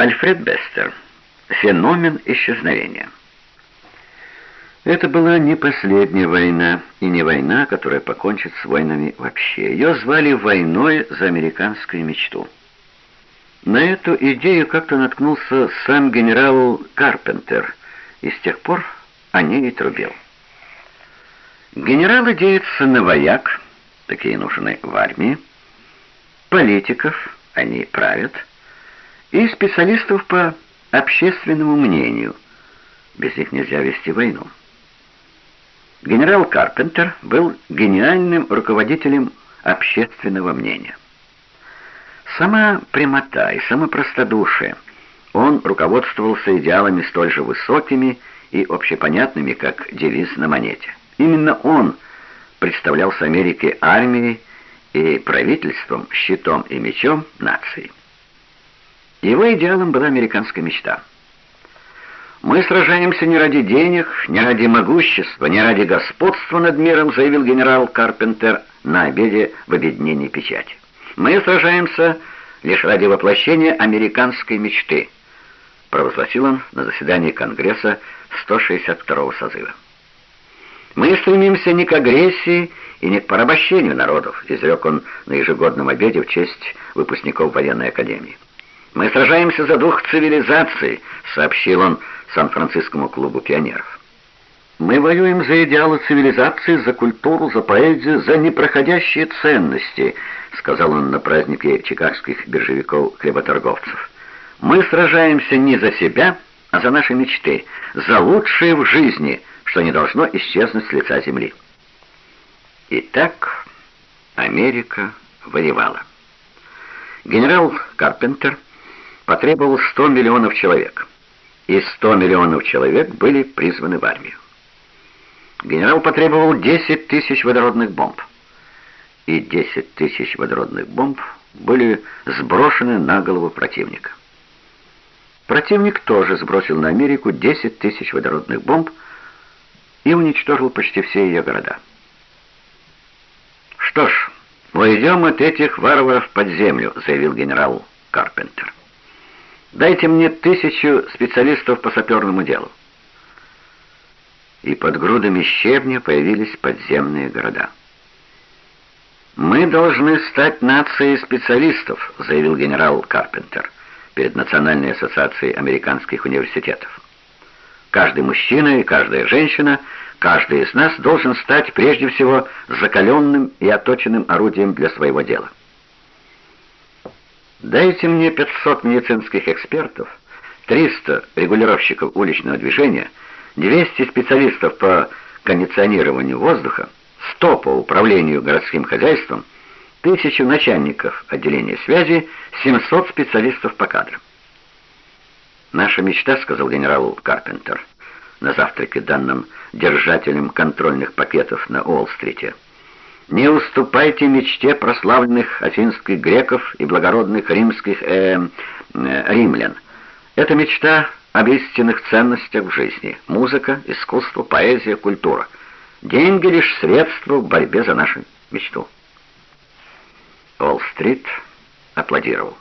Альфред Бестер. Феномен исчезновения. Это была не последняя война, и не война, которая покончит с войнами вообще. Ее звали «войной за американскую мечту». На эту идею как-то наткнулся сам генерал Карпентер, и с тех пор о ней и трубил. Генералы деются на вояк, такие нужны в армии, политиков, они правят, и специалистов по общественному мнению. Без них нельзя вести войну. Генерал Карпентер был гениальным руководителем общественного мнения. Сама прямота и самопростодушие. Он руководствовался идеалами столь же высокими и общепонятными, как девиз на монете. Именно он представлялся Америке армией и правительством, щитом и мечом нации. Его идеалом была американская мечта. «Мы сражаемся не ради денег, не ради могущества, не ради господства над миром», заявил генерал Карпентер на обеде в объединении печати. «Мы сражаемся лишь ради воплощения американской мечты», провозгласил он на заседании Конгресса 162-го созыва. «Мы стремимся не к агрессии и не к порабощению народов», изрек он на ежегодном обеде в честь выпускников военной академии. «Мы сражаемся за дух цивилизации», — сообщил он Сан-Францискому клубу пионеров. «Мы воюем за идеалы цивилизации, за культуру, за поэзию, за непроходящие ценности», — сказал он на празднике чикагских биржевиков-хлеботорговцев. «Мы сражаемся не за себя, а за наши мечты, за лучшее в жизни, что не должно исчезнуть с лица земли». Итак, Америка воевала. Генерал Карпентер потребовал 100 миллионов человек, и 100 миллионов человек были призваны в армию. Генерал потребовал 10 тысяч водородных бомб, и 10 тысяч водородных бомб были сброшены на голову противника. Противник тоже сбросил на Америку 10 тысяч водородных бомб и уничтожил почти все ее города. «Что ж, мы идем от этих варваров под землю», — заявил генерал Карпентер. Дайте мне тысячу специалистов по саперному делу. И под грудами щебня появились подземные города. «Мы должны стать нацией специалистов», заявил генерал Карпентер перед Национальной ассоциацией американских университетов. «Каждый мужчина и каждая женщина, каждый из нас должен стать прежде всего закаленным и оточенным орудием для своего дела». Дайте мне 500 медицинских экспертов, 300 регулировщиков уличного движения, 200 специалистов по кондиционированию воздуха, 100 по управлению городским хозяйством, 1000 начальников отделения связи, 700 специалистов по кадрам. «Наша мечта», — сказал генерал Карпентер на завтраке, данным держателем контрольных пакетов на Уолл-стрите, — не уступайте мечте прославленных афинских греков и благородных римских э, э, римлян. Это мечта об истинных ценностях в жизни. Музыка, искусство, поэзия, культура. Деньги лишь средство в борьбе за нашу мечту. Уолл-стрит аплодировал.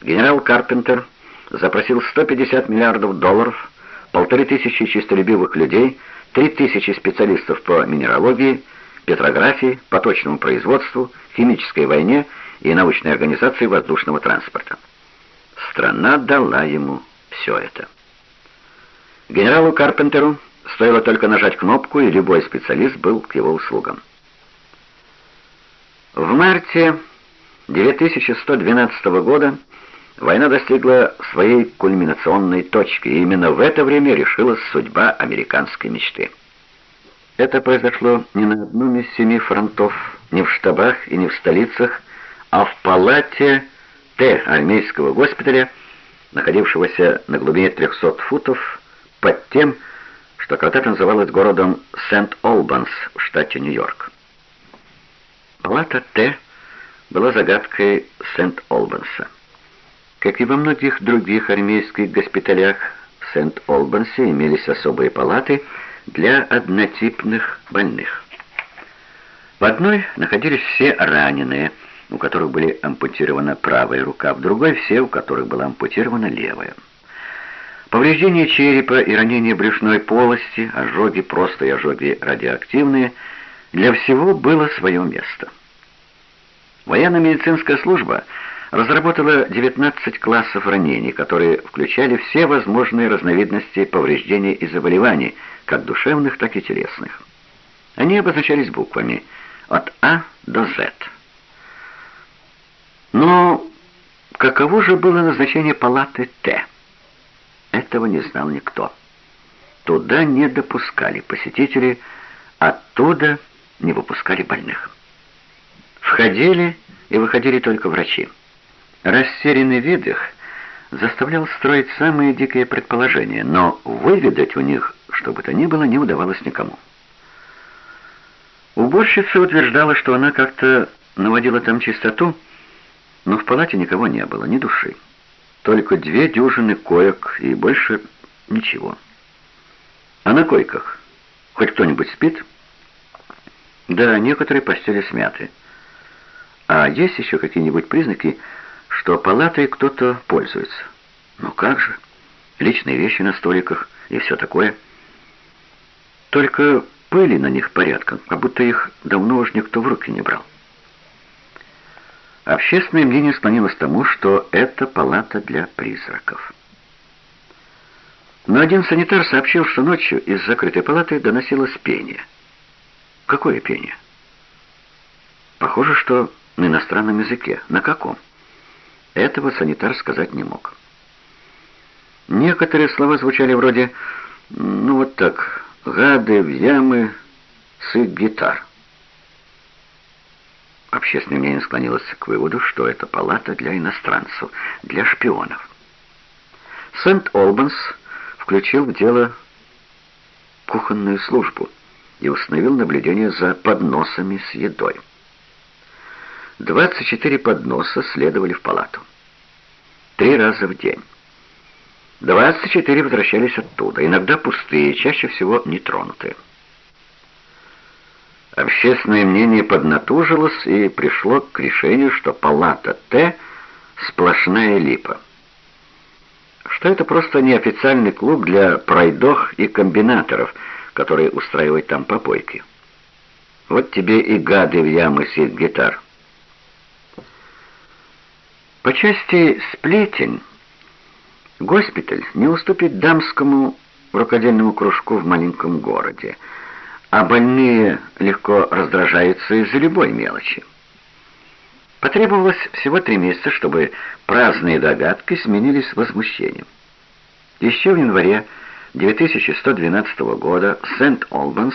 Генерал Карпентер запросил 150 миллиардов долларов, полторы тысячи чистолюбивых людей, три тысячи специалистов по минералогии, петрографии, поточному производству, химической войне и научной организации воздушного транспорта. Страна дала ему все это. Генералу Карпентеру стоило только нажать кнопку, и любой специалист был к его услугам. В марте 2112 года война достигла своей кульминационной точки, и именно в это время решилась судьба американской мечты. Это произошло не на одном из семи фронтов, не в штабах и не в столицах, а в палате Т армейского госпиталя, находившегося на глубине 300 футов под тем, что когда-то называлось городом Сент-Олбанс в штате Нью-Йорк. Палата Т была загадкой Сент-Олбанса. Как и во многих других армейских госпиталях, в Сент-Олбансе имелись особые палаты – для однотипных больных. В одной находились все раненые, у которых были ампутирована правая рука, в другой все, у которых была ампутирована левая. Повреждения черепа и ранения брюшной полости, ожоги просто и ожоги радиоактивные, для всего было свое место. Военно-медицинская служба разработала 19 классов ранений, которые включали все возможные разновидности повреждений и заболеваний, как душевных, так и телесных. Они обозначались буквами от А до З. Но каково же было назначение палаты Т? Этого не знал никто. Туда не допускали посетителей, оттуда не выпускали больных. Входили и выходили только врачи. Растерянный вид их заставлял строить самые дикие предположения, но выведать у них, что бы то ни было, не удавалось никому. Уборщица утверждала, что она как-то наводила там чистоту, но в палате никого не было, ни души. Только две дюжины коек и больше ничего. А на койках хоть кто-нибудь спит? Да, некоторые постели смяты. А есть еще какие-нибудь признаки, что палатой кто-то пользуется? Ну как же? Личные вещи на столиках и все такое. Только пыли на них порядком, как будто их давно уж никто в руки не брал. Общественное мнение склонилось к тому, что это палата для призраков. Но один санитар сообщил, что ночью из закрытой палаты доносилось пение. Какое пение? Похоже, что на иностранном языке. На каком? Этого санитар сказать не мог. Некоторые слова звучали вроде, ну вот так, «гады в ямы, сыт гитар». Общественное мнение склонилось к выводу, что это палата для иностранцев, для шпионов. Сент-Олбанс включил в дело кухонную службу и установил наблюдение за подносами с едой. 24 подноса следовали в палату. Три раза в день. 24 возвращались оттуда, иногда пустые, чаще всего нетронутые. Общественное мнение поднатужилось и пришло к решению, что палата Т — сплошная липа. Что это просто неофициальный клуб для пройдох и комбинаторов, которые устраивают там попойки. Вот тебе и гады в ямы сидят гитар. По части сплетен госпиталь не уступит дамскому рукодельному кружку в маленьком городе — а больные легко раздражаются из-за любой мелочи. Потребовалось всего три месяца, чтобы праздные догадки сменились возмущением. Еще в январе 2112 года Сент-Олбанс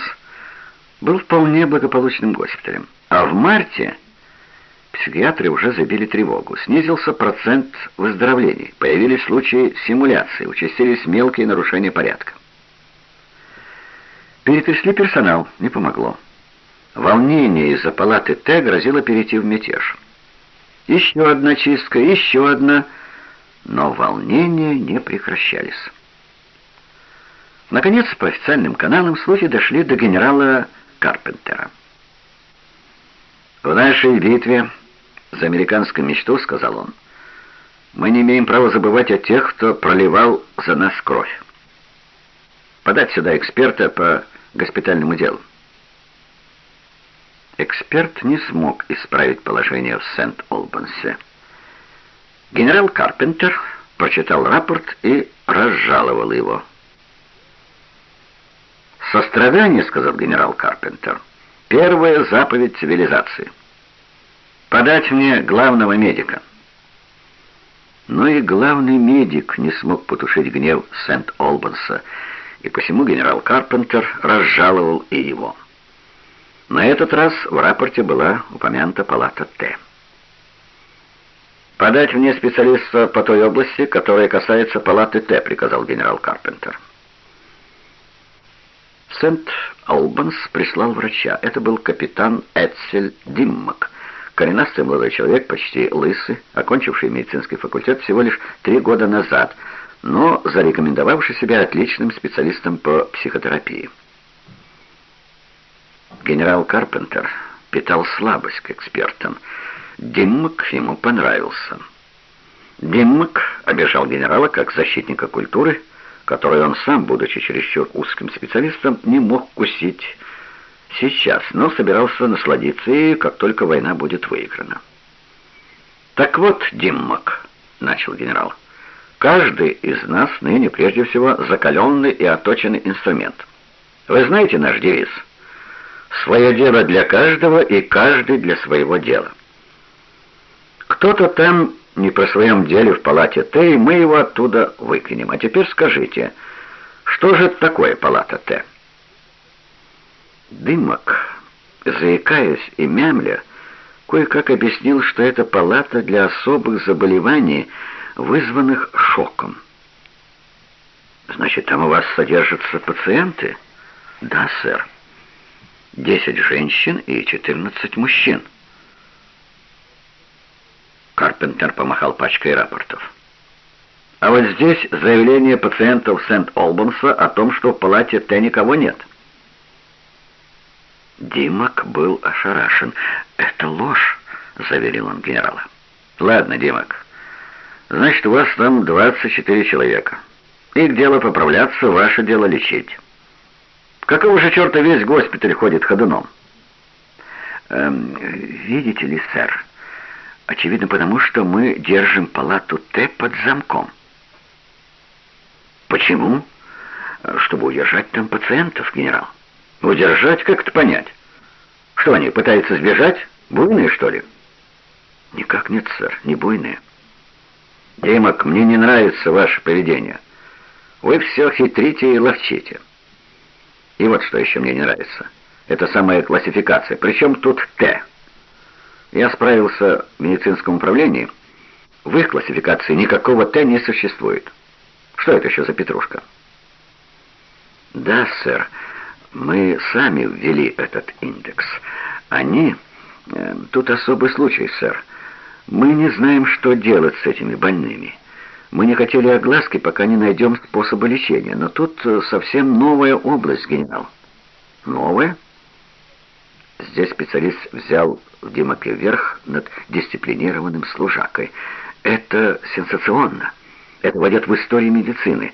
был вполне благополучным госпиталем, а в марте психиатры уже забили тревогу. Снизился процент выздоровлений, появились случаи симуляции, участились мелкие нарушения порядка. Перетрясли персонал, не помогло. Волнение из-за палаты Т грозило перейти в мятеж. Еще одна чистка, еще одна, но волнения не прекращались. Наконец, по официальным каналам слухи дошли до генерала Карпентера. «В нашей битве за американскую мечту, — сказал он, — мы не имеем права забывать о тех, кто проливал за нас кровь. Подать сюда эксперта по госпитальному делу. Эксперт не смог исправить положение в Сент-Олбансе. Генерал Карпентер прочитал рапорт и разжаловал его. «Сострадание, — сказал генерал Карпентер, — первая заповедь цивилизации. Подать мне главного медика». Но и главный медик не смог потушить гнев Сент-Олбанса, и посему генерал Карпентер разжаловал и его. На этот раз в рапорте была упомянута палата Т. «Подать мне специалиста по той области, которая касается палаты Т», — приказал генерал Карпентер. Сент-Албанс прислал врача. Это был капитан Эдсель Диммак, коренастый молодой человек, почти лысый, окончивший медицинский факультет всего лишь три года назад — но зарекомендовавший себя отличным специалистом по психотерапии. Генерал Карпентер питал слабость к экспертам, Диммак ему понравился. Диммак обижал генерала как защитника культуры, которую он сам, будучи чересчур узким специалистом, не мог кусить сейчас, но собирался насладиться ею, как только война будет выиграна. «Так вот, Диммак», — начал генерал, — «каждый из нас ныне прежде всего закаленный и оточенный инструмент. Вы знаете наш девиз? Свое дело для каждого и каждый для своего дела». Кто-то там не про своем деле в палате Т, и мы его оттуда выкинем. А теперь скажите, что же такое палата Т? Дымок, заикаясь и мямля, кое-как объяснил, что это палата для особых заболеваний, вызванных шоком. «Значит, там у вас содержатся пациенты?» «Да, сэр. Десять женщин и четырнадцать мужчин». Карпентер помахал пачкой рапортов. А вот здесь заявление пациентов Сент-Олбанса о том, что в палате Т никого нет. Димок был ошарашен. «Это ложь», — заверил он генерала. «Ладно, Димок. Значит, у вас там 24 человека. Их дело поправляться, ваше дело лечить. Какого же черта весь госпиталь ходит ходуном?» эм, «Видите ли, сэр...» Очевидно, потому что мы держим палату Т под замком. Почему? Чтобы удержать там пациентов, генерал. Удержать, как это понять? Что они, пытаются сбежать? Буйные, что ли? Никак нет, сэр, не буйные. Димок, мне не нравится ваше поведение. Вы все хитрите и ловчите. И вот что еще мне не нравится. Это самая классификация. Причем тут Т. Я справился в медицинском управлении. В их классификации никакого Т не существует. Что это еще за петрушка? Да, сэр, мы сами ввели этот индекс. Они... Э, тут особый случай, сэр. Мы не знаем, что делать с этими больными. Мы не хотели огласки, пока не найдем способа лечения. Но тут э, совсем новая область, генерал. Новая? Здесь специалист взял в Димаке верх над дисциплинированным служакой. Это сенсационно. Это войдет в историю медицины.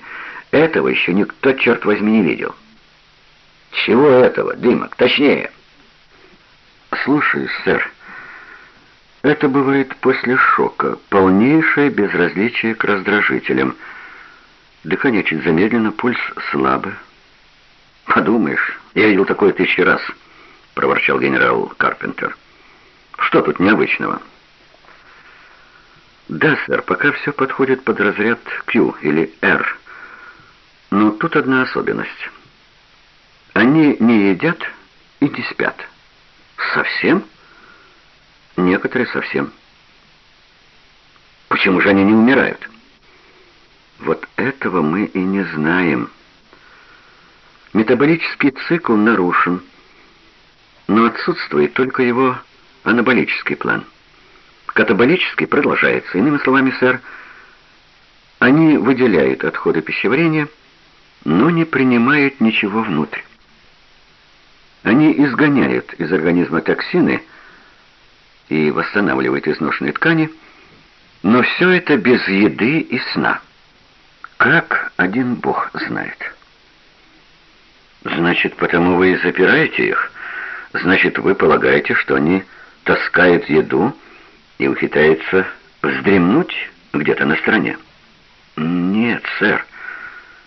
Этого еще никто, черт возьми, не видел. Чего этого, Димок? Точнее. Слушай, сэр, это бывает после шока. Полнейшее безразличие к раздражителям. Дыхание чуть замедлено, пульс слабый. Подумаешь, я видел такое тысячи раз. — проворчал генерал Карпентер. «Что тут необычного?» «Да, сэр, пока все подходит под разряд Q или R. Но тут одна особенность. Они не едят и не спят. Совсем? Некоторые совсем. Почему же они не умирают? Вот этого мы и не знаем. Метаболический цикл нарушен, но отсутствует только его анаболический план. Катаболический продолжается. Иными словами, сэр, они выделяют отходы пищеварения, но не принимают ничего внутрь. Они изгоняют из организма токсины и восстанавливают изношенные ткани, но все это без еды и сна. Как один Бог знает. Значит, потому вы и запираете их, Значит, вы полагаете, что они таскают еду и ухитряются вздремнуть где-то на стороне? Нет, сэр.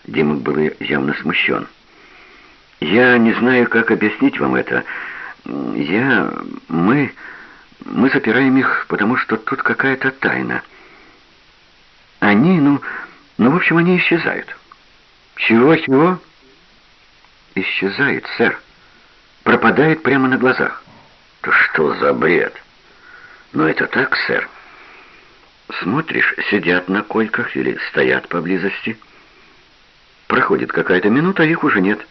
Димок был явно смущен. Я не знаю, как объяснить вам это. Я... Мы... Мы запираем их, потому что тут какая-то тайна. Они, ну... Ну, в общем, они исчезают. Чего-чего? Исчезает, сэр пропадает прямо на глазах. Да что за бред? Но это так, сэр. Смотришь, сидят на койках или стоят поблизости. Проходит какая-то минута, а их уже нет.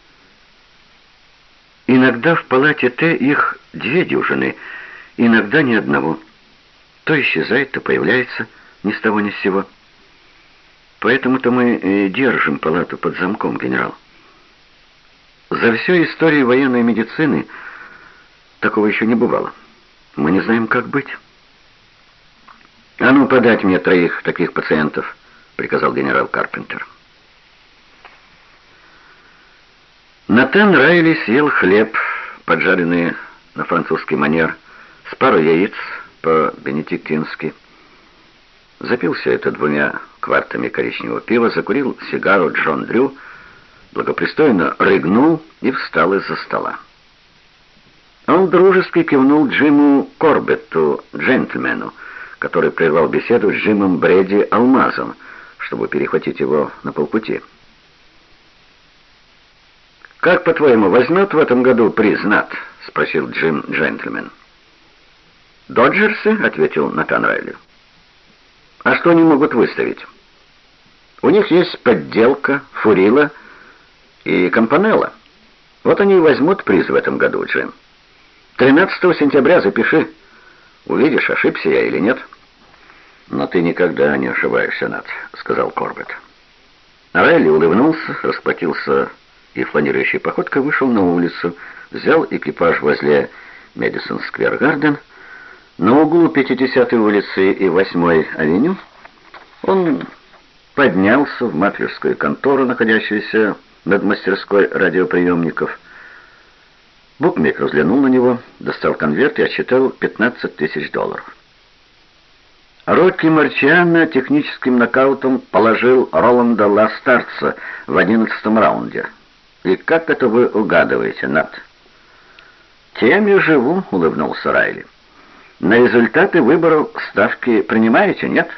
Иногда в палате Т их две дюжины, иногда ни одного. То исчезает, то появляется ни с того ни с сего. Поэтому-то мы держим палату под замком, генерал. За всю историю военной медицины такого еще не бывало. Мы не знаем, как быть. «А ну, подать мне троих таких пациентов», — приказал генерал Карпентер. Натан Райли съел хлеб, поджаренный на французский манер, с пару яиц по-бенедиктински. Запил все это двумя квартами коричневого пива, закурил сигару Джон Дрю, благопристойно рыгнул и встал из-за стола. Он дружески кивнул Джиму Корбетту, джентльмену, который прервал беседу с Джимом Бредди Алмазом, чтобы перехватить его на полпути. «Как, по-твоему, возьмет в этом году приз НАТ?» — спросил Джим Джентльмен. «Доджерсы?» — ответил Натан Райли. «А что они могут выставить?» «У них есть подделка, фурила и компанелла. Вот они и возьмут приз в этом году, Джим. 13 сентября запиши. Увидишь, ошибся я или нет». «Но ты никогда не ошибаешься, Нат», — сказал Корбет. Райли улыбнулся, расплатился и фланирующей походкой вышел на улицу, взял экипаж возле Мэдисон Сквер Гарден. На углу 50-й улицы и 8-й авеню он поднялся в маклерскую контору, находящуюся над мастерской радиоприемников. Букмекер взглянул на него, достал конверт и отсчитал 15 тысяч долларов. Рокки Марчиано техническим нокаутом положил Роланда Ластарца в одиннадцатом раунде. И как это вы угадываете, Нат? Тем я живу, улыбнулся Райли. На результаты выборов ставки принимаете, нет?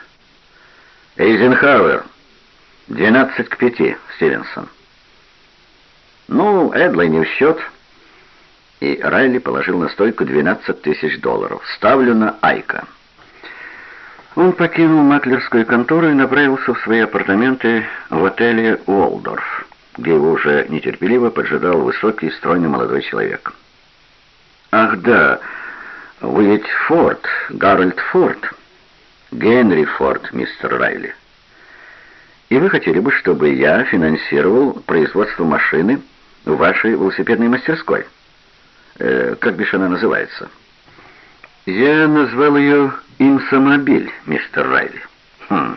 Эйзенхауэр. 12 к 5, Стивенсон. Ну, Эдлой не в счет. И Райли положил на стойку 12 тысяч долларов. Ставлю на Айка. Он покинул маклерскую контору и направился в свои апартаменты в отеле «Уолдорф» где его уже нетерпеливо поджидал высокий, стройный молодой человек. «Ах да, вы ведь Форд, Гарольд Форд, Генри Форд, мистер Райли. И вы хотели бы, чтобы я финансировал производство машины в вашей велосипедной мастерской? Э, как бишь она называется?» «Я назвал ее «Инсомобиль», мистер Райли. Хм,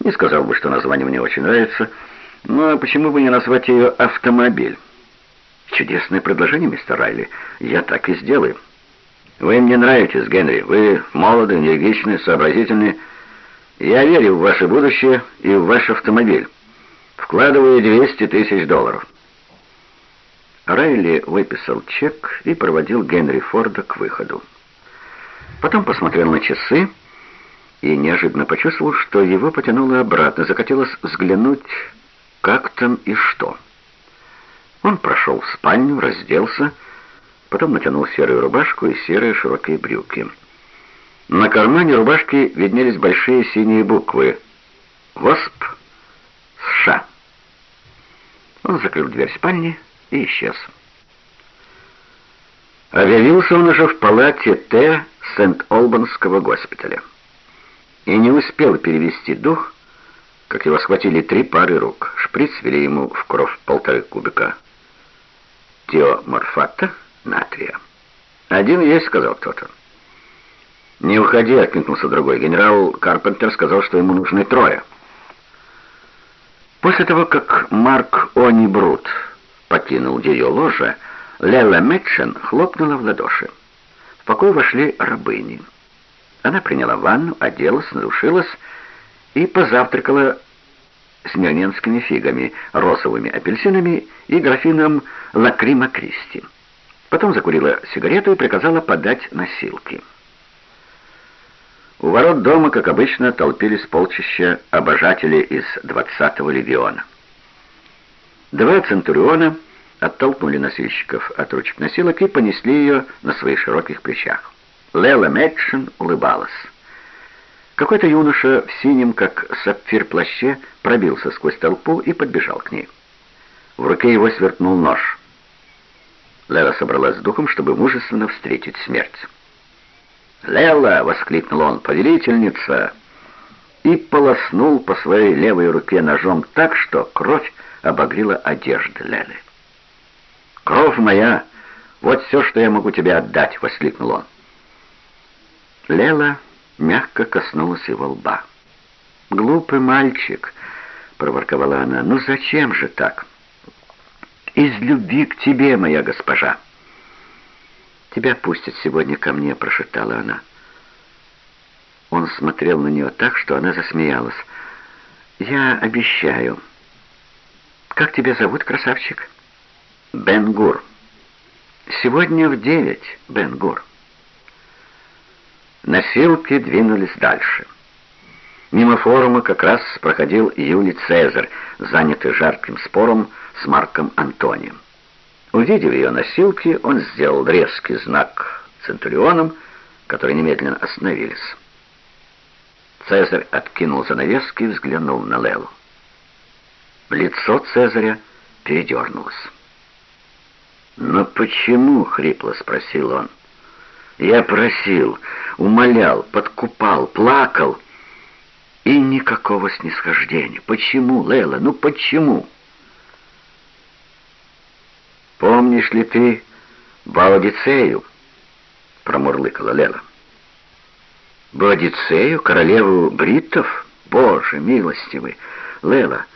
не сказал бы, что название мне очень нравится, — ну, а почему бы не назвать ее «автомобиль»? Чудесное предложение, мистер Райли. Я так и сделаю. Вы мне нравитесь, Генри. Вы молоды, энергичны, сообразительны. Я верю в ваше будущее и в ваш автомобиль. Вкладываю 200 тысяч долларов. Райли выписал чек и проводил Генри Форда к выходу. Потом посмотрел на часы и неожиданно почувствовал, что его потянуло обратно. Захотелось взглянуть как там и что. Он прошел в спальню, разделся, потом натянул серую рубашку и серые широкие брюки. На кармане рубашки виднелись большие синие буквы «ВОСП США». Он закрыл дверь спальни и исчез. Объявился он уже в палате Т. Сент-Олбанского госпиталя. И не успел перевести дух, как его схватили три пары рук. Шприц вели ему в кровь полторы кубика. Теоморфата натрия. «Один есть», — сказал кто-то. «Не уходи», — откликнулся другой. Генерал Карпентер сказал, что ему нужны трое. После того, как Марк Они Брут покинул ее ложе, Лела Мэтчен хлопнула в ладоши. В покой вошли рабыни. Она приняла ванну, оделась, надушилась и позавтракала с нюрненскими фигами, розовыми апельсинами и графином лакрима Кристи. Потом закурила сигарету и приказала подать носилки. У ворот дома, как обычно, толпились полчища обожателей из 20-го легиона. Два центуриона оттолкнули носильщиков от ручек носилок и понесли ее на своих широких плечах. Лела Мэтшин улыбалась. Какой-то юноша в синем, как сапфир плаще, пробился сквозь толпу и подбежал к ней. В руке его сверкнул нож. Лела собралась с духом, чтобы мужественно встретить смерть. «Лела!» — воскликнул он. «Повелительница!» И полоснул по своей левой руке ножом так, что кровь обогрела одежды Лелы. «Кровь моя! Вот все, что я могу тебе отдать!» — воскликнул он. Лела мягко коснулась его лба. «Глупый мальчик», — проворковала она, — «ну зачем же так?» «Из любви к тебе, моя госпожа». «Тебя пустят сегодня ко мне», — прошептала она. Он смотрел на нее так, что она засмеялась. «Я обещаю». «Как тебя зовут, красавчик?» «Бен-Гур». «Сегодня в девять, Бен-Гур». Носилки двинулись дальше. Мимо форума как раз проходил Юлий Цезарь, занятый жарким спором с Марком Антонием. Увидев ее носилки, он сделал резкий знак центурионам, которые немедленно остановились. Цезарь откинул занавески и взглянул на Лелу. Лицо Цезаря передернулось. «Но почему?» — хрипло спросил он. «Я просил, умолял, подкупал, плакал, и никакого снисхождения. Почему, Лела, ну почему?» «Помнишь ли ты Баодицею?» — промурлыкала Лела. Боодицею, королеву бриттов? Боже, милостивый! Лела,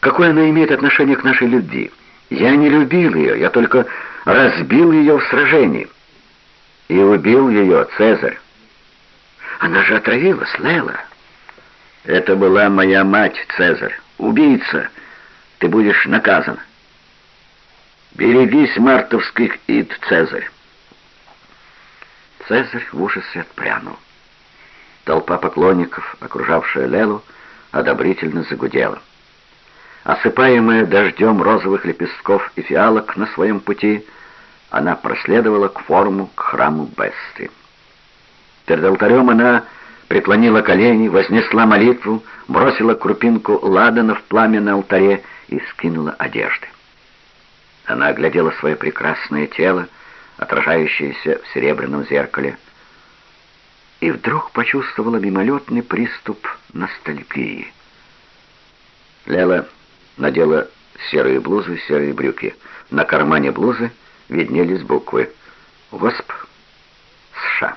какое она имеет отношение к нашей любви? Я не любил ее, я только разбил ее в сражении. И убил ее Цезарь. Она же отравилась, Лела. Это была моя мать, Цезарь. Убийца. Ты будешь наказан. Берегись мартовских ид, Цезарь. Цезарь в ужасе отпрянул. Толпа поклонников, окружавшая Лелу, одобрительно загудела. Осыпаемая дождем розовых лепестков и фиалок на своем пути, она проследовала к форму, к храму Бесты. Перед алтарем она преклонила колени, вознесла молитву, бросила крупинку ладана в пламя на алтаре и скинула одежды. Она оглядела свое прекрасное тело, отражающееся в серебряном зеркале, и вдруг почувствовала мимолетный приступ ностальгии. Лела надела серые блузы, серые брюки. На кармане блузы виднелись буквы «ВОСП США».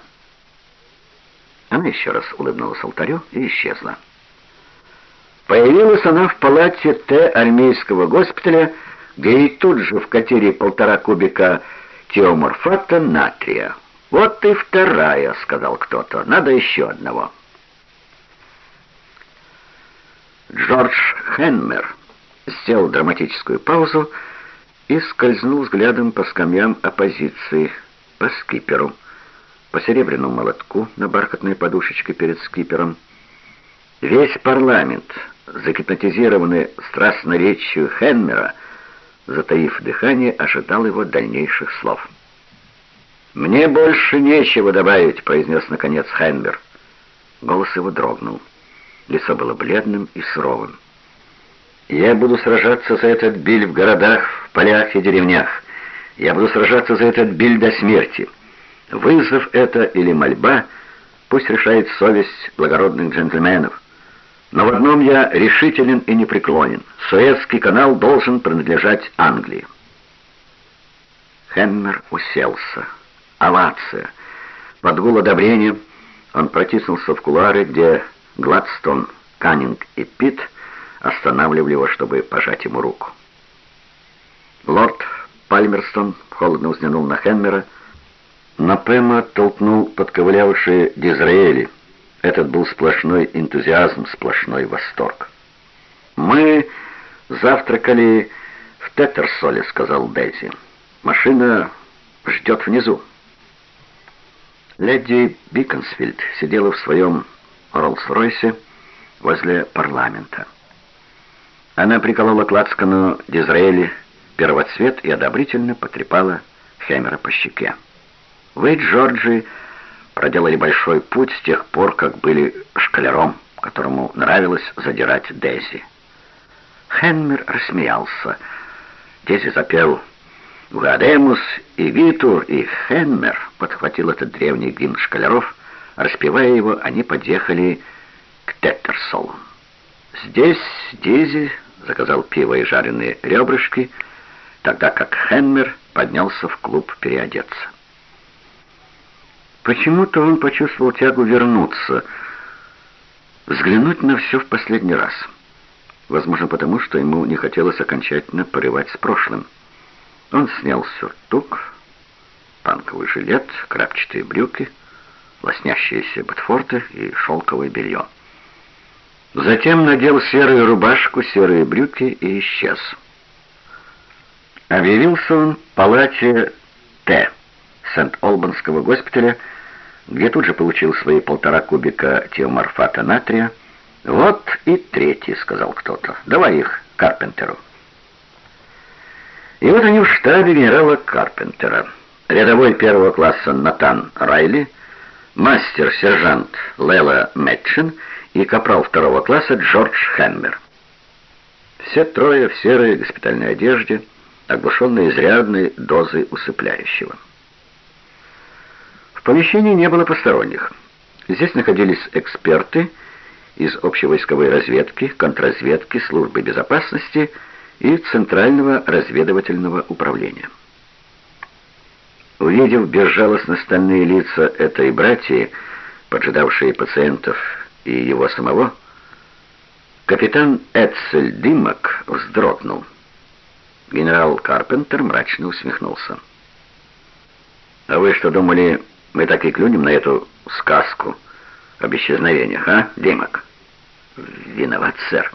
Она еще раз улыбнулась алтарю и исчезла. Появилась она в палате Т армейского госпиталя, где и тут же вкатили полтора кубика теоморфата натрия. «Вот и вторая», — сказал кто-то. «Надо еще одного». Джордж Хенмер сделал драматическую паузу и скользнул взглядом по скамьям оппозиции, по скиперу, по серебряному молотку на бархатной подушечке перед скипером. Весь парламент, загипнотизированный страстной речью Хенмера, затаив дыхание, ожидал его дальнейших слов. «Мне больше нечего добавить», — произнес наконец Хайнбер. Голос его дрогнул. Лицо было бледным и суровым. «Я буду сражаться за этот биль в городах, в полях и деревнях. Я буду сражаться за этот биль до смерти. Вызов это или мольба, пусть решает совесть благородных джентльменов. Но в одном я решителен и непреклонен. Суэцкий канал должен принадлежать Англии». Хэммер уселся овация. Под гул одобрения он протиснулся в кулуары, где Гладстон, Каннинг и Питт останавливали его, чтобы пожать ему руку. Лорд Пальмерстон холодно взглянул на Хенмера, Пэма толкнул подковылявшие Дизраэли. Этот был сплошной энтузиазм, сплошной восторг. «Мы завтракали в Теттерсоле», — сказал Дейзи. «Машина ждет внизу». Леди Биконсфильд сидела в своем Роллс-Ройсе возле парламента. Она приколола к лацкану Дизраэли первоцвет и одобрительно потрепала Хэмера по щеке. Вы, Джорджи, проделали большой путь с тех пор, как были шкалером, которому нравилось задирать Дейзи. Хэмер рассмеялся. Дейзи запел Гадемус и Витур и Хенмер подхватил этот древний гимн шкалеров. Распевая его, они подъехали к Теттерсолу. Здесь Дизи заказал пиво и жареные ребрышки, тогда как Хенмер поднялся в клуб переодеться. Почему-то он почувствовал тягу вернуться, взглянуть на все в последний раз. Возможно, потому что ему не хотелось окончательно порывать с прошлым. Он снял сюртук, панковый жилет, крапчатые брюки, лоснящиеся ботфорты и шелковое белье. Затем надел серую рубашку, серые брюки и исчез. Объявился он в палате Т. Сент-Олбанского госпиталя, где тут же получил свои полтора кубика теоморфата натрия. «Вот и третий», — сказал кто-то. «Давай их Карпентеру». И вот они в штабе генерала Карпентера. Рядовой первого класса Натан Райли, мастер-сержант Лела Мэтчин и капрал второго класса Джордж Хэммер. Все трое в серой госпитальной одежде, оглушенные изрядной дозой усыпляющего. В помещении не было посторонних. Здесь находились эксперты из общевойсковой разведки, контрразведки, службы безопасности и Центрального разведывательного управления. Увидев безжалостно стальные лица этой братьи, поджидавшие пациентов и его самого, капитан Эцель Димок вздрогнул. Генерал Карпентер мрачно усмехнулся. «А вы что думали, мы так и клюнем на эту сказку об исчезновениях, а, Димок? Виноват, сэр.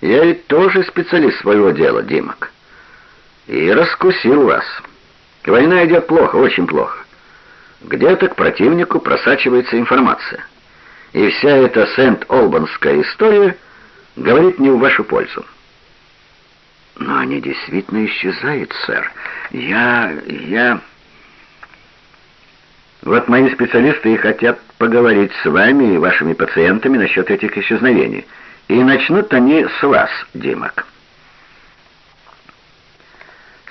Я ведь тоже специалист своего дела, Димок. И раскусил вас. Война идет плохо, очень плохо. Где-то к противнику просачивается информация. И вся эта Сент-Олбанская история говорит не в вашу пользу. Но они действительно исчезают, сэр. Я... я... Вот мои специалисты и хотят поговорить с вами и вашими пациентами насчет этих исчезновений. И начнут они с вас, Димок.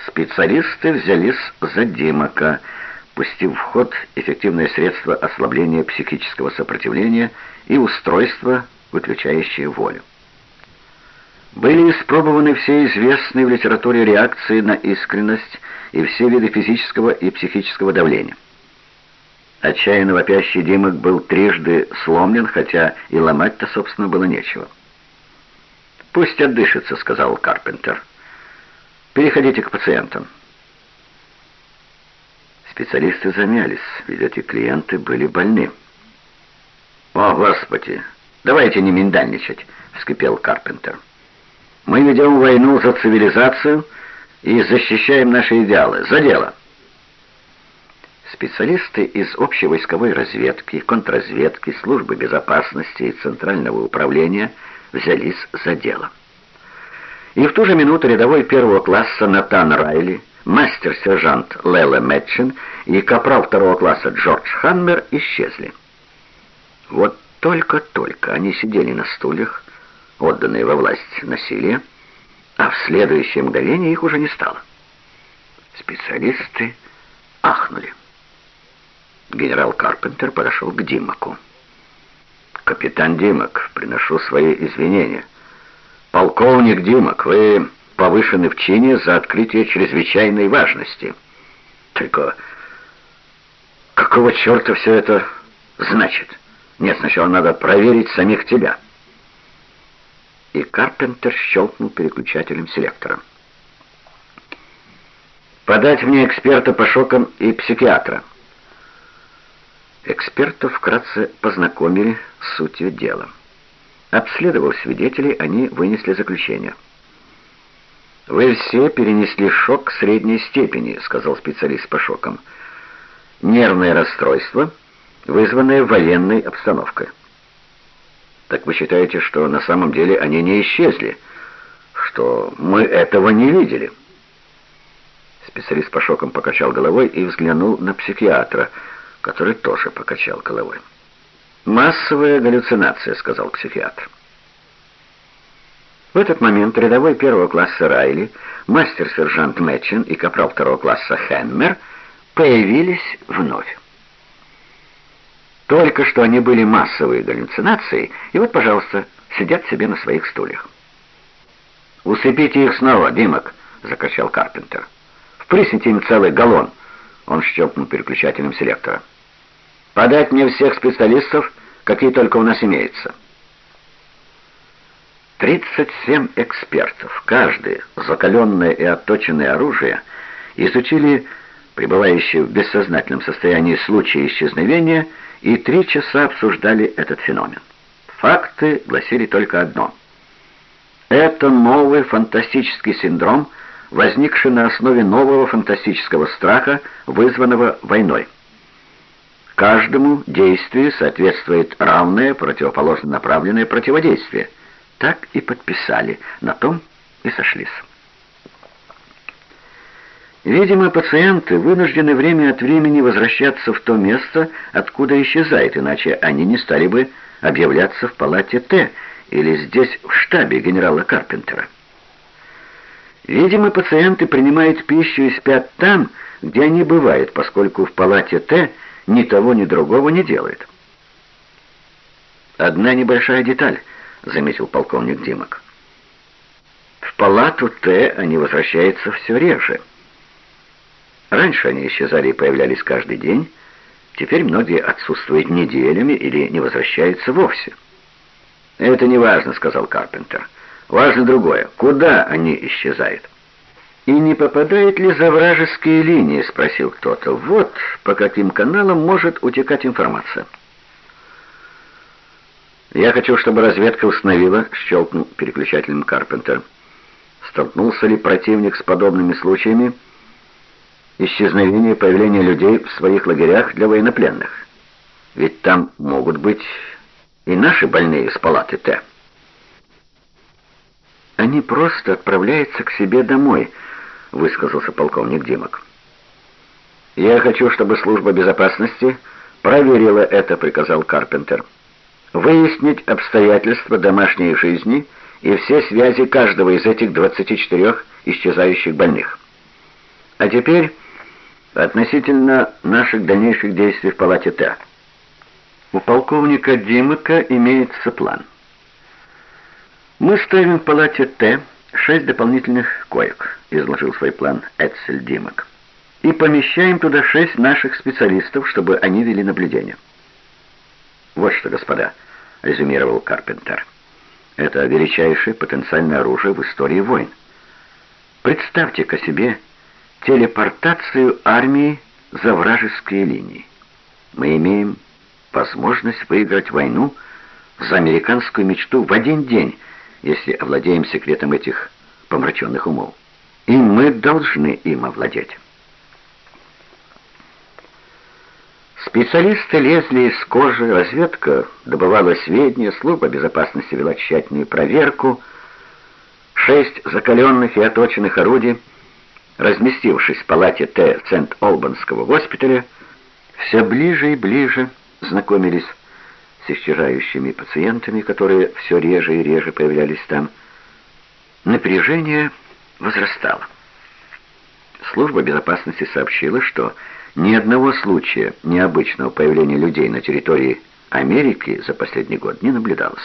Специалисты взялись за Димака, пустив в ход эффективное средство ослабления психического сопротивления и устройство, выключающее волю. Были испробованы все известные в литературе реакции на искренность и все виды физического и психического давления. Отчаянно вопящий Димок был трижды сломлен, хотя и ломать-то, собственно, было нечего. «Пусть отдышится», — сказал Карпентер. «Переходите к пациентам». Специалисты замялись, ведь эти клиенты были больны. «О, Господи! Давайте не миндальничать!» — вскипел Карпентер. «Мы ведем войну за цивилизацию и защищаем наши идеалы. За дело!» Специалисты из общевойсковой разведки, контрразведки, службы безопасности и Центрального управления взялись за дело. И в ту же минуту рядовой первого класса Натан Райли, мастер-сержант Лела Мэтчин и капрал второго класса Джордж Ханмер исчезли. Вот только-только они сидели на стульях, отданные во власть насилия, а в следующее мгновение их уже не стало. Специалисты ахнули. Генерал Карпентер подошел к Димаку. «Капитан Димак, приношу свои извинения. Полковник Димак, вы повышены в чине за открытие чрезвычайной важности. Только какого черта все это значит? Нет, сначала надо проверить самих тебя». И Карпентер щелкнул переключателем селектора. «Подать мне эксперта по шокам и психиатра». Экспертов вкратце познакомили с сутью дела. Обследовав свидетелей, они вынесли заключение. «Вы все перенесли шок средней степени», — сказал специалист по шокам. «Нервное расстройство, вызванное военной обстановкой». «Так вы считаете, что на самом деле они не исчезли, что мы этого не видели?» Специалист по шокам покачал головой и взглянул на психиатра — который тоже покачал головой. «Массовая галлюцинация», — сказал психиатр. В этот момент рядовой первого класса Райли, мастер-сержант Мэтчин и капрал второго класса Хэммер появились вновь. Только что они были массовые галлюцинации, и вот, пожалуйста, сидят себе на своих стульях. «Усыпите их снова, Димок», — закачал Карпентер. «Впрысните им целый галлон. Он щелкнул переключателем селектора. «Подать мне всех специалистов, какие только у нас имеются». 37 экспертов, каждый, закаленное и отточенное оружие, изучили пребывающие в бессознательном состоянии случаи исчезновения и три часа обсуждали этот феномен. Факты гласили только одно. Это новый фантастический синдром, возникший на основе нового фантастического страха, вызванного войной. Каждому действию соответствует равное противоположно направленное противодействие. Так и подписали, на том и сошлись. Видимо, пациенты вынуждены время от времени возвращаться в то место, откуда исчезает, иначе они не стали бы объявляться в палате Т или здесь в штабе генерала Карпентера. Видимо, пациенты принимают пищу и спят там, где они бывают, поскольку в палате Т ни того, ни другого не делают. «Одна небольшая деталь», — заметил полковник Димок. «В палату Т они возвращаются все реже». Раньше они исчезали и появлялись каждый день, теперь многие отсутствуют неделями или не возвращаются вовсе. «Это не важно», — сказал Карпентер. «Важно другое. Куда они исчезают?» «И не попадает ли за вражеские линии?» — спросил кто-то. «Вот по каким каналам может утекать информация». «Я хочу, чтобы разведка установила», — щелкнул переключателем Карпентер. «Столкнулся ли противник с подобными случаями?» исчезновение и появление людей в своих лагерях для военнопленных. Ведь там могут быть и наши больные из палаты Т. Они просто отправляются к себе домой, высказался полковник Димок. Я хочу, чтобы служба безопасности проверила это, приказал Карпентер. Выяснить обстоятельства домашней жизни и все связи каждого из этих 24 исчезающих больных. А теперь Относительно наших дальнейших действий в палате Т. У полковника Димыка имеется план. Мы ставим в палате Т шесть дополнительных коек, изложил свой план Эцель Димок. И помещаем туда шесть наших специалистов, чтобы они вели наблюдение. Вот что, господа, резюмировал Карпентер. Это величайшее потенциальное оружие в истории войн. Представьте-ка себе телепортацию армии за вражеские линии. Мы имеем возможность выиграть войну за американскую мечту в один день, если овладеем секретом этих помраченных умов. И мы должны им овладеть. Специалисты лезли из кожи, разведка добывала сведения, служба безопасности вела тщательную проверку, шесть закаленных и оточенных орудий разместившись в палате Т Сент-Олбанского госпиталя, все ближе и ближе знакомились с исчезающими пациентами, которые все реже и реже появлялись там. Напряжение возрастало. Служба безопасности сообщила, что ни одного случая необычного появления людей на территории Америки за последний год не наблюдалось.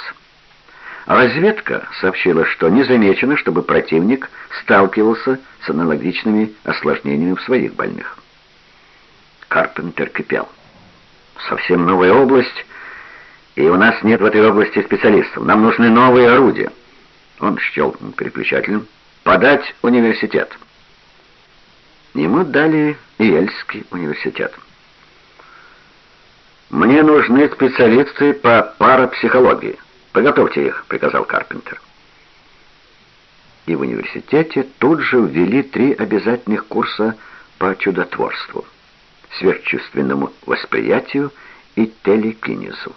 Разведка сообщила, что не замечено, чтобы противник сталкивался с аналогичными осложнениями в своих больных. Карпентер кипел. «Совсем новая область, и у нас нет в этой области специалистов. Нам нужны новые орудия». Он щелкнул переключателем. «Подать университет». Ему дали Ельский университет. «Мне нужны специалисты по парапсихологии». «Подготовьте их», — приказал Карпентер. И в университете тут же ввели три обязательных курса по чудотворству, сверхчувственному восприятию и телекинезу.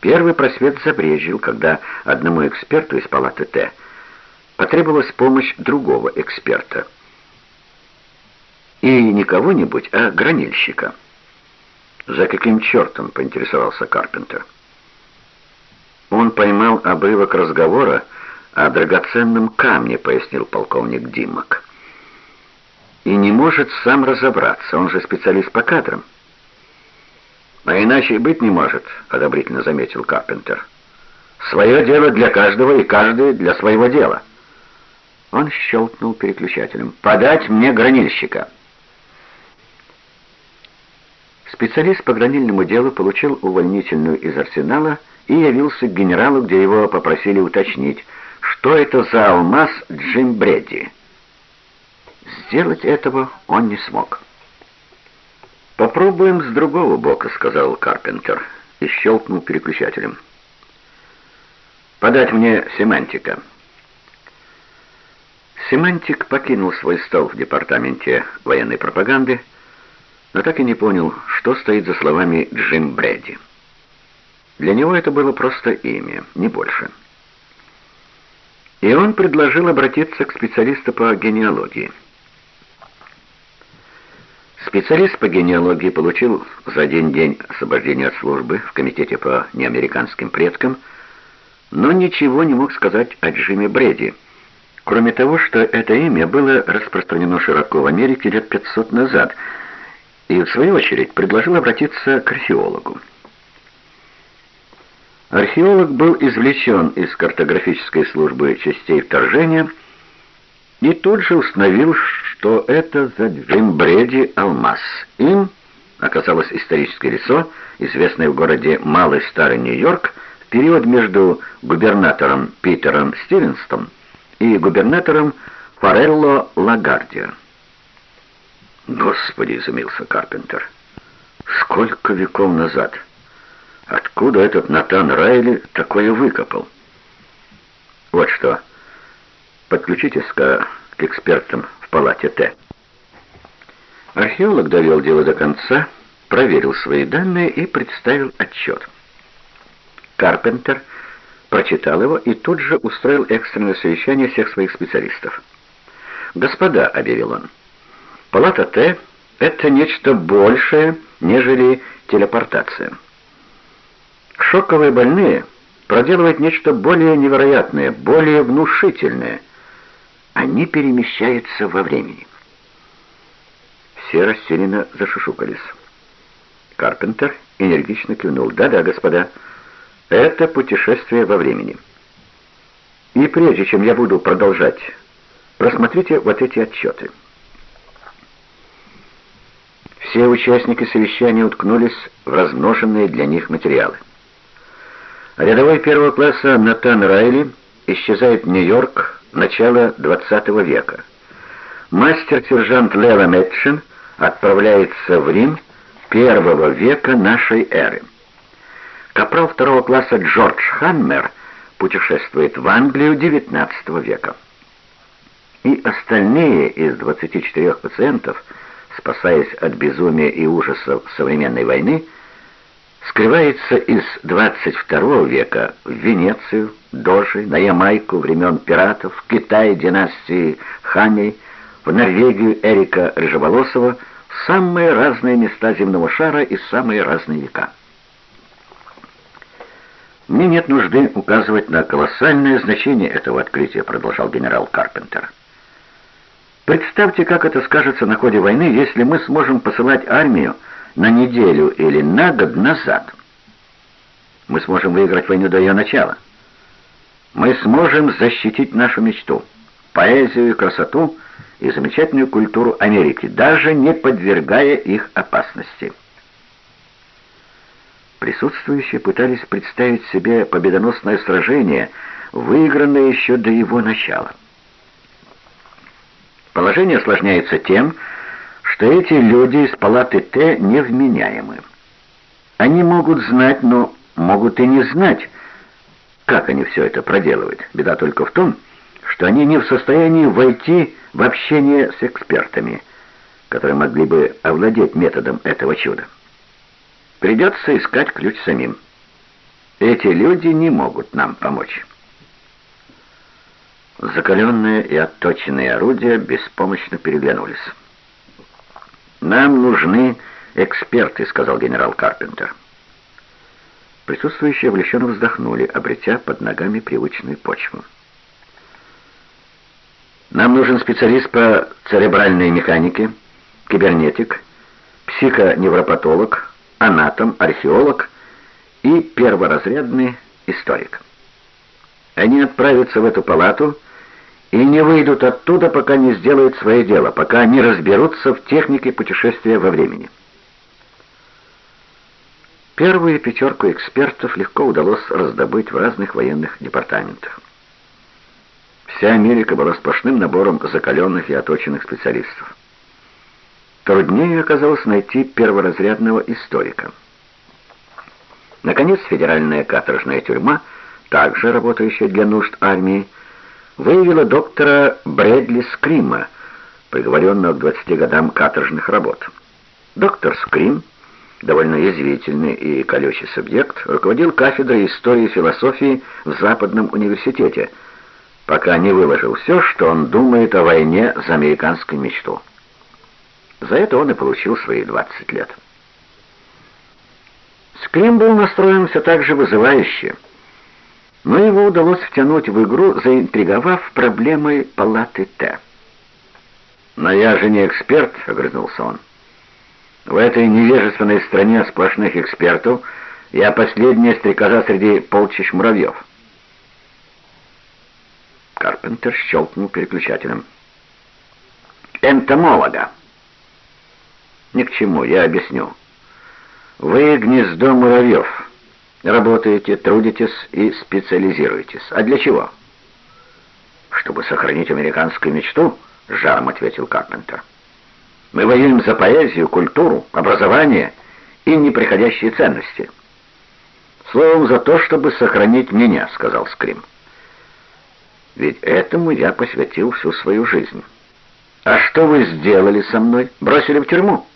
Первый просвет забрежил, когда одному эксперту из палаты Т потребовалась помощь другого эксперта. И не кого-нибудь, а гранильщика. «За каким чертом?» — поинтересовался Карпентер. Он поймал обрывок разговора о драгоценном камне, пояснил полковник Димок. И не может сам разобраться, он же специалист по кадрам. А иначе и быть не может, одобрительно заметил Карпентер. Свое дело для каждого и каждый для своего дела. Он щелкнул переключателем. «Подать мне гранильщика!» Специалист по гранильному делу получил увольнительную из арсенала и явился к генералу, где его попросили уточнить, что это за алмаз Джим Бредди. Сделать этого он не смог. «Попробуем с другого бока», — сказал Карпентер и щелкнул переключателем. «Подать мне семантика». Семантик покинул свой стол в департаменте военной пропаганды, но так и не понял, что стоит за словами Джим Бредди. Для него это было просто имя, не больше. И он предложил обратиться к специалисту по генеалогии. Специалист по генеалогии получил за один день освобождения от службы в комитете по неамериканским предкам, но ничего не мог сказать о Джиме Бредди, Кроме того, что это имя было распространено широко в Америке лет 500 назад, и, в свою очередь, предложил обратиться к археологу. Археолог был извлечен из картографической службы частей вторжения и тут же установил, что это за Джимбреди алмаз. Им оказалось историческое лицо, известное в городе Малый Старый Нью-Йорк, в период между губернатором Питером Стивенсом и губернатором Форелло Лагардио. «Господи!» — изумился Карпентер. «Сколько веков назад! Откуда этот Натан Райли такое выкопал?» «Вот что. Подключитесь-ка к экспертам в палате Т». Археолог довел дело до конца, проверил свои данные и представил отчет. Карпентер — прочитал его и тут же устроил экстренное совещание всех своих специалистов. «Господа», — объявил он, — «палата Т — это нечто большее, нежели телепортация. Шоковые больные проделывают нечто более невероятное, более внушительное. Они перемещаются во времени». Все растерянно зашушукались. Карпентер энергично кивнул. «Да-да, господа». Это путешествие во времени. И прежде чем я буду продолжать, просмотрите вот эти отчеты. Все участники совещания уткнулись в размноженные для них материалы. Рядовой первого класса Натан Райли исчезает в Нью-Йорк начала 20 века. Мастер-сержант Лева Метшин отправляется в Рим первого века нашей эры. Капрал второго класса Джордж Хаммер путешествует в Англию XIX века. И остальные из 24 пациентов, спасаясь от безумия и ужасов современной войны, скрывается из 22 века в Венецию, Дожи, на Ямайку времен пиратов, в Китай династии Ханей, в Норвегию Эрика Рыжеволосова, в самые разные места земного шара и самые разные века. «Мне нет нужды указывать на колоссальное значение этого открытия», продолжал генерал Карпентер. «Представьте, как это скажется на ходе войны, если мы сможем посылать армию на неделю или на год назад. Мы сможем выиграть войну до ее начала. Мы сможем защитить нашу мечту, поэзию и красоту и замечательную культуру Америки, даже не подвергая их опасности». Присутствующие пытались представить себе победоносное сражение, выигранное еще до его начала. Положение осложняется тем, что эти люди из палаты Т невменяемы. Они могут знать, но могут и не знать, как они все это проделывают. Беда только в том, что они не в состоянии войти в общение с экспертами, которые могли бы овладеть методом этого чуда. Придется искать ключ самим. Эти люди не могут нам помочь. Закаленные и отточенные орудия беспомощно переглянулись. «Нам нужны эксперты», — сказал генерал Карпентер. Присутствующие облегченно вздохнули, обретя под ногами привычную почву. «Нам нужен специалист по церебральной механике, кибернетик, психоневропатолог, анатом, археолог и перворазрядный историк. Они отправятся в эту палату и не выйдут оттуда, пока не сделают свое дело, пока не разберутся в технике путешествия во времени. Первую пятерку экспертов легко удалось раздобыть в разных военных департаментах. Вся Америка была сплошным набором закаленных и оточенных специалистов. Труднее оказалось найти перворазрядного историка. Наконец, федеральная каторжная тюрьма, также работающая для нужд армии, выявила доктора Брэдли Скрима, приговоренного к 20 годам каторжных работ. Доктор Скрим, довольно язвительный и колючий субъект, руководил кафедрой истории и философии в Западном университете, пока не выложил все, что он думает о войне за американскую мечту. За это он и получил свои 20 лет. Скрим был настроен все так же вызывающе, но его удалось втянуть в игру, заинтриговав проблемой палаты Т. «Но я же не эксперт», — огрызнулся он. «В этой невежественной стране сплошных экспертов я последняя стрекоза среди полчищ муравьев». Карпентер щелкнул переключателем. «Энтомолога!» «Ни к чему, я объясню. Вы гнездо муравьев. Работаете, трудитесь и специализируетесь. А для чего?» «Чтобы сохранить американскую мечту?» — жаром ответил Карпентер. «Мы воюем за поэзию, культуру, образование и неприходящие ценности». «Словом, за то, чтобы сохранить меня», — сказал Скрим. «Ведь этому я посвятил всю свою жизнь». «А что вы сделали со мной? Бросили в тюрьму?»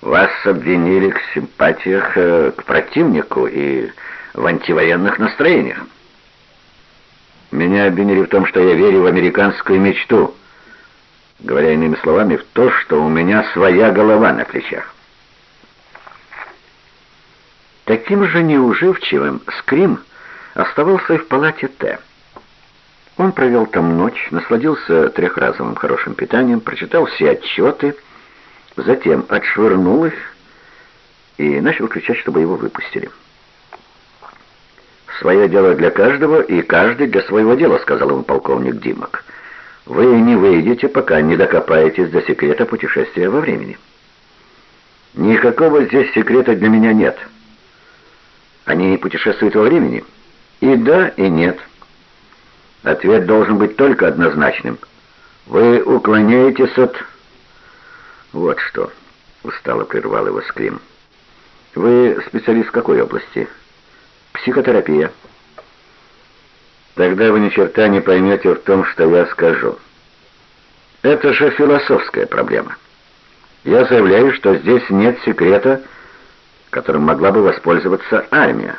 «Вас обвинили в симпатиях э, к противнику и в антивоенных настроениях. Меня обвинили в том, что я верю в американскую мечту, говоря иными словами, в то, что у меня своя голова на плечах. Таким же неуживчивым Скрим оставался и в палате Т. Он провел там ночь, насладился трехразовым хорошим питанием, прочитал все отчеты, затем отшвырнул их и начал кричать, чтобы его выпустили. «Свое дело для каждого, и каждый для своего дела», — сказал ему полковник Димок. «Вы не выйдете, пока не докопаетесь до секрета путешествия во времени». «Никакого здесь секрета для меня нет. Они путешествуют во времени?» «И да, и нет». Ответ должен быть только однозначным. Вы уклоняетесь от... Вот что, устало прервал его Скрим. Вы специалист какой области? Психотерапия. Тогда вы ни черта не поймете в том, что я скажу. Это же философская проблема. Я заявляю, что здесь нет секрета, которым могла бы воспользоваться армия.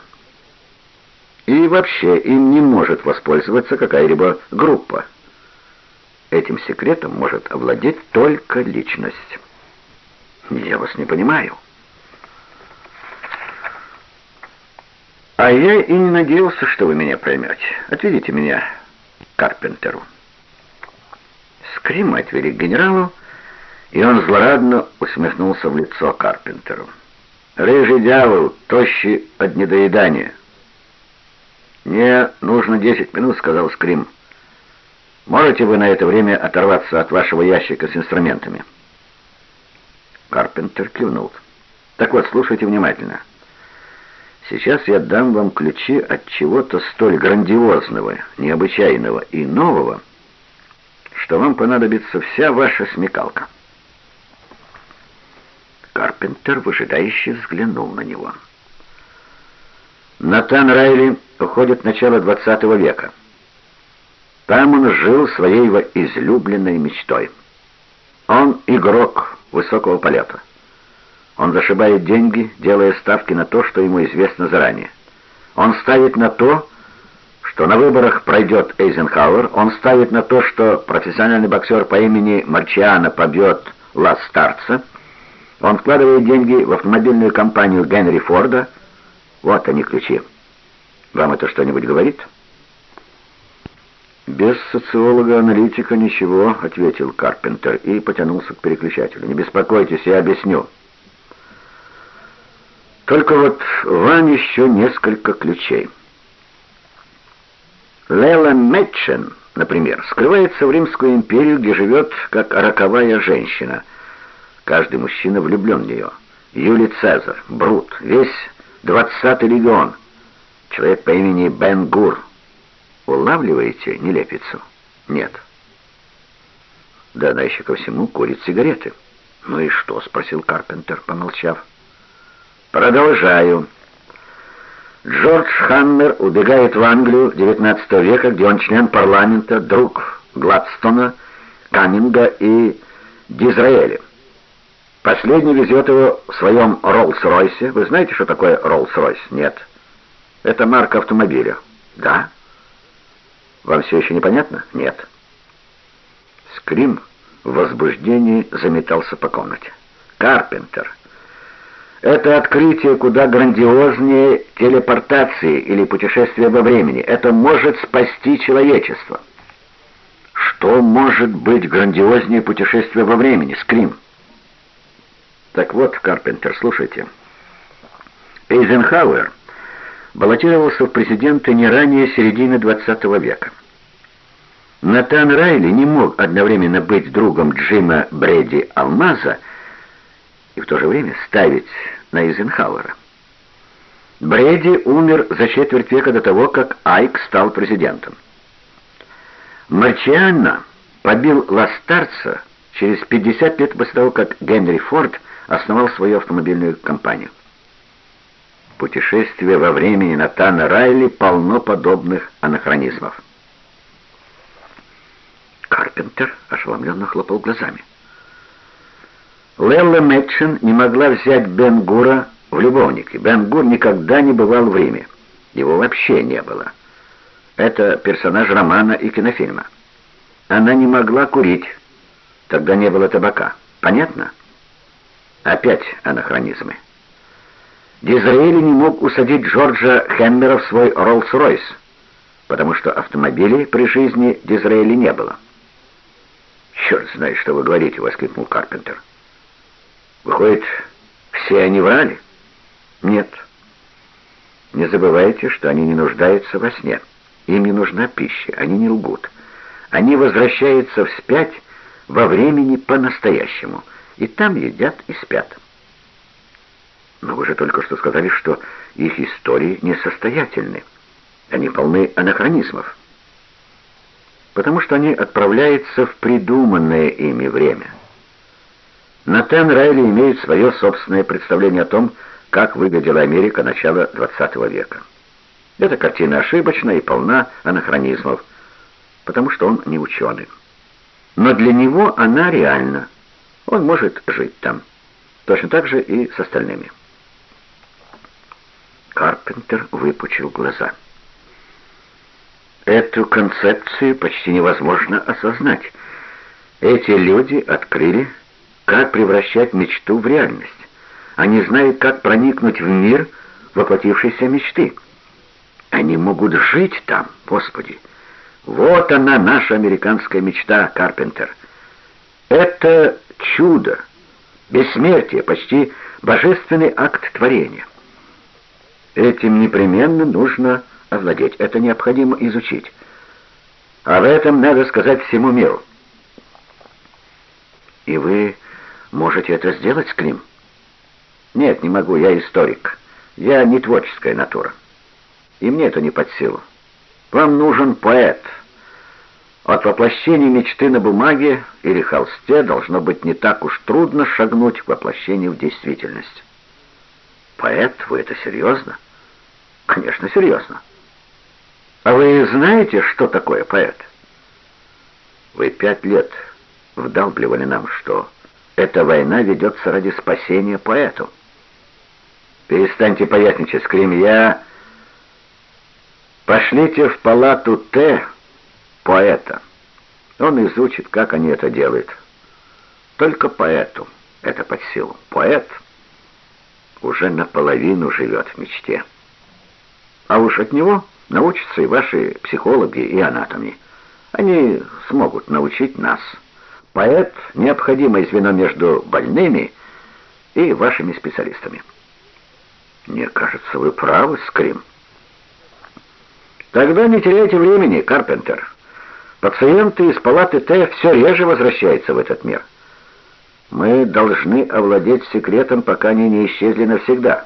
И вообще им не может воспользоваться какая-либо группа. Этим секретом может овладеть только личность. Я вас не понимаю. А я и не надеялся, что вы меня поймете. Отведите меня Карпентеру. Скрим отвели к генералу, и он злорадно усмехнулся в лицо Карпентеру. «Рыжий дьявол, тощий от недоедания». «Мне нужно десять минут», — сказал Скрим. «Можете вы на это время оторваться от вашего ящика с инструментами?» Карпентер кивнул. «Так вот, слушайте внимательно. Сейчас я дам вам ключи от чего-то столь грандиозного, необычайного и нового, что вам понадобится вся ваша смекалка». Карпентер выжидающе взглянул на него. Натан Райли уходит в начало 20 века. Там он жил своей излюбленной мечтой. Он игрок высокого полета. Он зашибает деньги, делая ставки на то, что ему известно заранее. Он ставит на то, что на выборах пройдет Эйзенхауэр, он ставит на то, что профессиональный боксер по имени Марчиано побьет Ла Старца, он вкладывает деньги в автомобильную компанию Генри Форда, вот они ключи. Вам это что-нибудь говорит? «Без социолога-аналитика ничего», — ответил Карпентер и потянулся к переключателю. «Не беспокойтесь, я объясню». «Только вот вам еще несколько ключей». Лейла Мэтчен, например, скрывается в Римскую империю, где живет как роковая женщина. Каждый мужчина влюблен в нее. Юлий Цезарь, Брут, весь двадцатый легион, человек по имени Бен Гур. Улавливаете нелепицу? Нет. Да она еще ко всему курит сигареты. «Ну и что?» — спросил Карпентер, помолчав. «Продолжаю. Джордж Хаммер убегает в Англию XIX века, где он член парламента, друг Гладстона, Каминга и Дизраэля. Последний везет его в своем Роллс-Ройсе. Вы знаете, что такое Роллс-Ройс? Нет. Это марка автомобиля. Да. Вам все еще непонятно? Нет. Скрим в возбуждении заметался по комнате. Карпентер. Это открытие куда грандиознее телепортации или путешествия во времени. Это может спасти человечество. Что может быть грандиознее путешествия во времени? Скрим. Так вот, Карпентер, слушайте. Эйзенхауэр баллотировался в президенты не ранее середины 20 века. Натан Райли не мог одновременно быть другом Джима Брэди Алмаза и в то же время ставить на Эйзенхауэра. Брэди умер за четверть века до того, как Айк стал президентом. Марчианна побил Ластарца через 50 лет после того, как Генри Форд основал свою автомобильную компанию. Путешествие во времени Натана Райли полно подобных анахронизмов. Карпентер ошеломленно хлопал глазами. Лелла Мэтчин не могла взять Бен Гура в любовники. Бен Гур никогда не бывал в Риме. Его вообще не было. Это персонаж романа и кинофильма. Она не могла курить. Тогда не было табака. Понятно? Опять анахронизмы. Дизраэли не мог усадить Джорджа Хэммера в свой Роллс-Ройс, потому что автомобилей при жизни Дизраэли не было. «Черт знает, что вы говорите!» — воскликнул Карпентер. «Выходит, все они врали?» «Нет. Не забывайте, что они не нуждаются во сне. Им не нужна пища, они не лгут. Они возвращаются вспять во времени по-настоящему, и там едят и спят». «Но вы же только что сказали, что их истории несостоятельны. Они полны анахронизмов» потому что они отправляются в придуманное ими время. Натан Райли имеет свое собственное представление о том, как выглядела Америка начала XX века. Эта картина ошибочна и полна анахронизмов, потому что он не ученый. Но для него она реальна. Он может жить там. Точно так же и с остальными. Карпентер выпучил глаза. Эту концепцию почти невозможно осознать. Эти люди открыли, как превращать мечту в реальность. Они знают, как проникнуть в мир воплотившейся мечты. Они могут жить там, Господи. Вот она, наша американская мечта, Карпентер. Это чудо, бессмертие, почти божественный акт творения. Этим непременно нужно овладеть. Это необходимо изучить. А в этом надо сказать всему миру. И вы можете это сделать, Склим? Нет, не могу, я историк. Я не творческая натура. И мне это не под силу. Вам нужен поэт. От воплощения мечты на бумаге или холсте должно быть не так уж трудно шагнуть к воплощению в действительность. Поэт? Вы это серьезно? Конечно, серьезно. А вы знаете, что такое поэт? Вы пять лет вдалбливали нам, что эта война ведется ради спасения поэту. Перестаньте поясничать, Скрим, я... Пошлите в палату Т поэта. Он изучит, как они это делают. Только поэту это под силу. Поэт уже наполовину живет в мечте. А уж от него Научатся и ваши психологи, и анатоми. Они смогут научить нас. Поэт — необходимое звено между больными и вашими специалистами. Мне кажется, вы правы, Скрим. Тогда не теряйте времени, Карпентер. Пациенты из палаты Т все реже возвращаются в этот мир. Мы должны овладеть секретом, пока они не исчезли навсегда.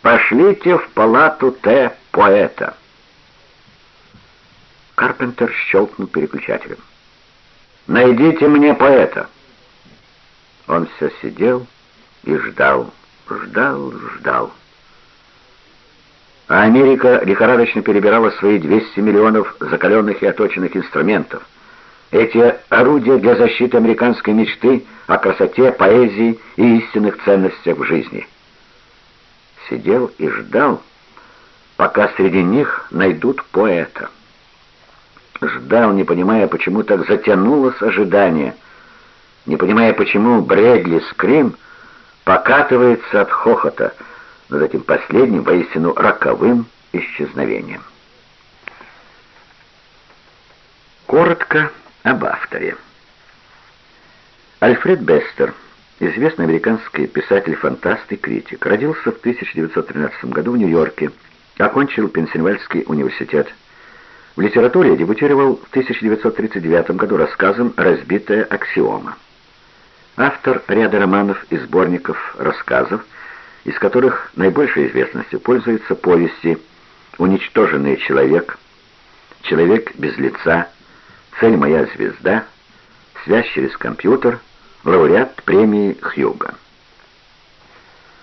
Пошлите в палату Т. поэта. Карпентер щелкнул переключателем. «Найдите мне поэта!» Он все сидел и ждал, ждал, ждал. А Америка лихорадочно перебирала свои 200 миллионов закаленных и оточенных инструментов. Эти орудия для защиты американской мечты о красоте, поэзии и истинных ценностях в жизни. Сидел и ждал, пока среди них найдут поэта ждал, не понимая, почему так затянулось ожидание, не понимая, почему Брэдли Скрим покатывается от хохота над этим последним, воистину роковым исчезновением. Коротко об авторе. Альфред Бестер, известный американский писатель-фантаст и критик, родился в 1913 году в Нью-Йорке, окончил Пенсильвальский университет в литературе дебютировал в 1939 году рассказом «Разбитая аксиома». Автор ряда романов и сборников рассказов, из которых наибольшей известностью пользуются повести «Уничтоженный человек», «Человек без лица», «Цель моя звезда», «Связь через компьютер», лауреат премии Хьюга.